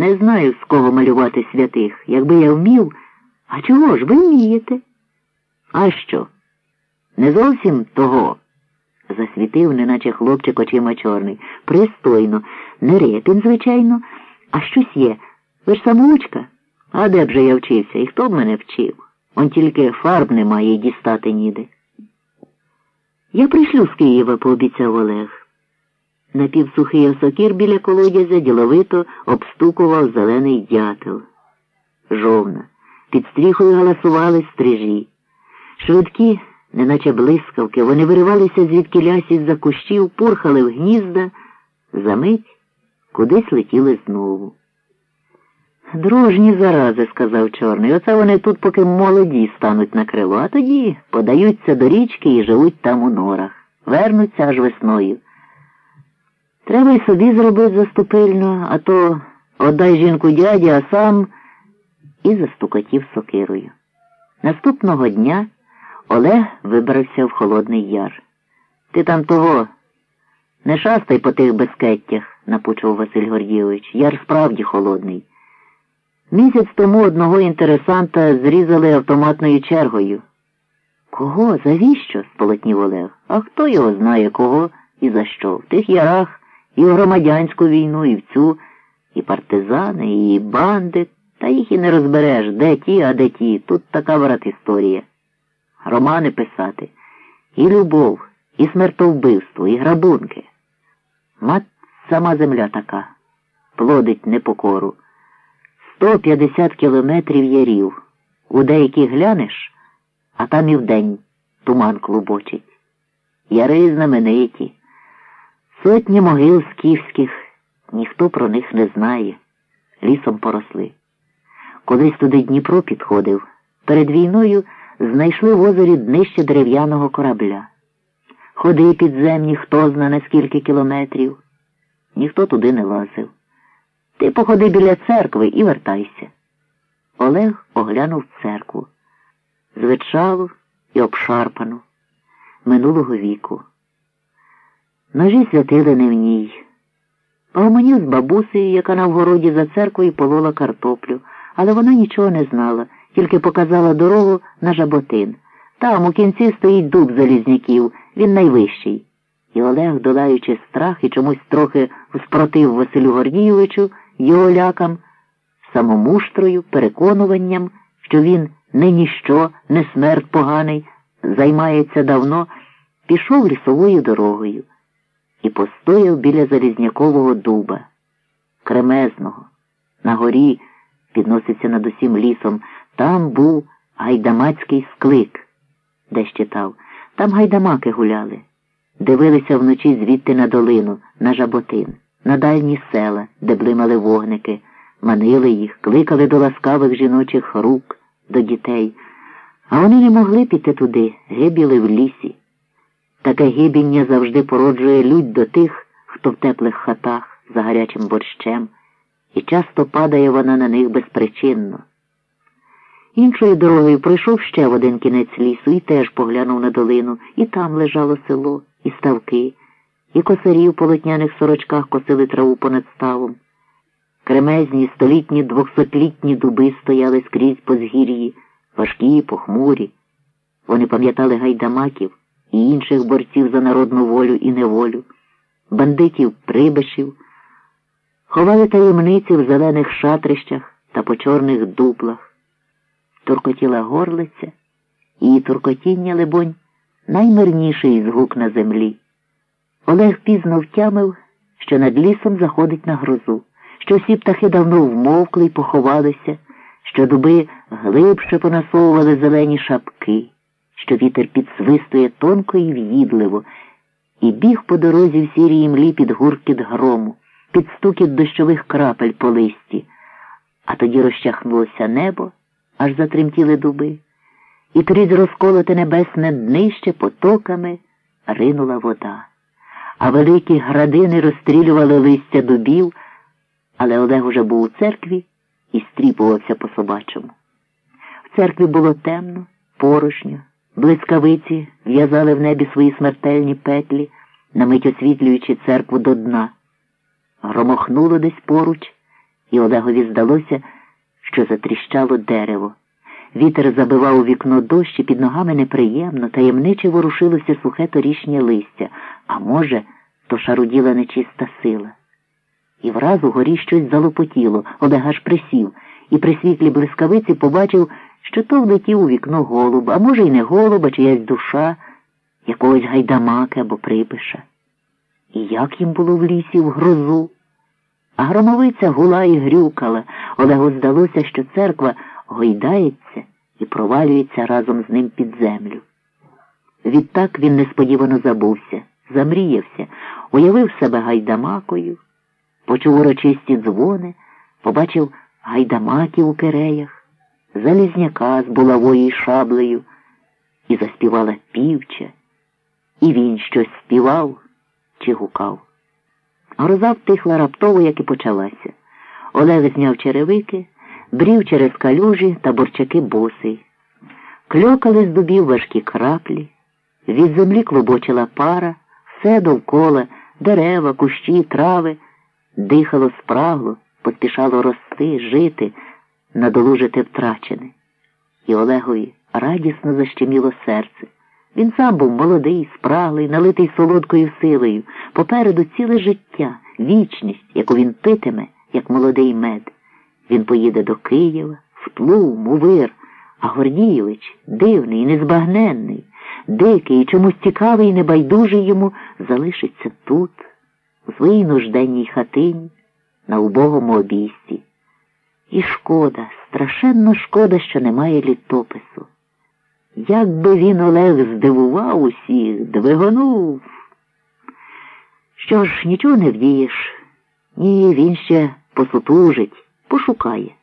Не знаю, з кого малювати святих. Якби я вмів, а чого ж ви вмієте? А що? Не зовсім того. Засвітив, неначе хлопчик очима чорний. Пристойно, не репін, звичайно, а щось є. Ви ж самоучка? А де б же я вчився? І хто б мене вчив? Он тільки фарб немає і дістати ніде. Я прийшлю з Києва, пообіцяв Олег. Напівсухий осокір біля колодязя діловито обстукував зелений дятел. Жовна. Під стріхою галасували стрижі. Швидкі, неначе блискавки, вони виривалися звідки лясі за кущів, пурхали в гнізда, замить кудись летіли знову. Дружні зарази, сказав чорний. Оце вони тут поки молоді стануть на крило, а тоді подаються до річки і живуть там у норах. Вернуться аж весною. Треба й собі зробити заступильно, а то отдай жінку дяді, а сам і застукотів сокирою. Наступного дня Олег вибрався в Холодний Яр. Ти там того не шастай по тих безкеттях, напучив Василь Гордійович. Яр справді холодний. Місяць тому одного інтересанта зрізали автоматною чергою. Кого? Завіщо? сполотнів Олег. А хто його знає, кого і за що? В тих ярах і в громадянську війну, і в цю, і партизани, і банди, та їх і не розбереш, де ті, а де ті. Тут така врат історія. Романи писати, і любов, і смертовбивство, і грабунки. Мат сама земля така, плодить непокору. 150 кілометрів ярів. У деякі глянеш, а там і вдень туман клубочить. Яри знамениті, сотні могил скіфських, ніхто про них не знає. Лісом поросли. Колись туди Дніпро підходив. Перед війною знайшли в озері днище дерев'яного корабля. Ходи підземні, хто зна на скільки кілометрів. Ніхто туди не лазив. Ти походи біля церкви і вертайся. Олег оглянув церкву. Звичалу і обшарпану, минулого віку. Ножі святили не в ній. Погомонів з бабусею, яка на вгороді за церквою полола картоплю, але вона нічого не знала, тільки показала дорогу на жаботин. Там у кінці стоїть дуб залізняків, він найвищий. І Олег, долаючи страх і чомусь трохи спротив Василю Гордійовичу, його лякам, самомуштрою, переконуванням, що він не ніщо, не смерть поганий, займається давно, пішов лісовою дорогою і постояв біля Залізнякового дуба, кремезного. На горі підноситься над усім лісом. Там був гайдамацький склик, де читав. Там гайдамаки гуляли, дивилися вночі звідти на долину, на жаботин на дальні села, де блимали вогники, манили їх, кликали до ласкавих жіночих рук, до дітей, а вони не могли піти туди, гибіли в лісі. Таке гибіння завжди породжує лють до тих, хто в теплих хатах за гарячим борщем, і часто падає вона на них безпричинно. Іншою дорогою пройшов ще в один кінець лісу і теж поглянув на долину, і там лежало село, і ставки і косарі в полотняних сорочках косили траву понад ставом. Кремезні, столітні, двохсотлітні дуби стояли скрізь по згір'ї, важкі, похмурі. Вони пам'ятали гайдамаків і інших борців за народну волю і неволю, бандитів прибишів, ховали таємниці в зелених шатрищах та по чорних дуплах. Туркотіла горлиця, і туркотіння, либонь, наймирніший згук на землі. Олег пізно втямив, що над лісом заходить на грозу, що всі птахи давно вмовкли й поховалися, що дуби глибше понасовували зелені шапки, що вітер підсвистує тонко і в'їдливо, і біг по дорозі в сірій млі під гуркіт грому, під стукіт дощових крапель по листі, а тоді розчахнулося небо, аж затремтіли дуби, і крізь розколоте небесне днище потоками ринула вода а великі градини розстрілювали листя дубів, але Олег уже був у церкві і стріпувався по собачому. В церкві було темно, порожньо, блискавиці в'язали в небі свої смертельні петлі, на мить освітлюючи церкву до дна. Громохнуло десь поруч, і Олегові здалося, що затріщало дерево. Вітер забивав у вікно дощ і під ногами неприємно, таємниче ворушилося сухе торішнє листя, а може, то шаруділа нечиста сила. І враз угорі щось залопотіло, Олег аж присів, і при світлі блискавиці побачив, що то влетів у вікно голуб, а може, й не голуб, а чиясь душа, якогось гайдамаки або припиша. І як їм було в лісі в грозу? А громовиця гула і грюкала. Олегу здалося, що церква гойдається і провалюється разом з ним під землю. Відтак він несподівано забувся, замріявся, уявив себе гайдамакою, почув урочисті дзвони, побачив гайдамаків у киреях, залізняка з булавою й шаблею, і заспівала півча, і він щось співав чи гукав. Гроза втихла раптово, як і почалася. Олег зняв черевики, брів через калюжі та борчаки босий. Кльокали з дубів важкі краплі, від землі клубочила пара, все довкола, дерева, кущі, трави, дихало спрагло, поспішало рости, жити, надолужити втрачене. І Олегові радісно защеміло серце. Він сам був молодий, спраглий, налитий солодкою силою, попереду ціле життя, вічність, яку він питиме, як молодий мед. Він поїде до Києва, в Тлум, у вир, а Гордійович, дивний, незбагненний, дикий і чомусь цікавий і небайдужий йому, залишиться тут, у своїй нужденній хатині, на убогому обійсті. І шкода, страшенно шкода, що немає літопису. Як би він Олег здивував усіх, двигонув. Що ж, нічого не вдієш, ні, він ще посутужить, пошукає.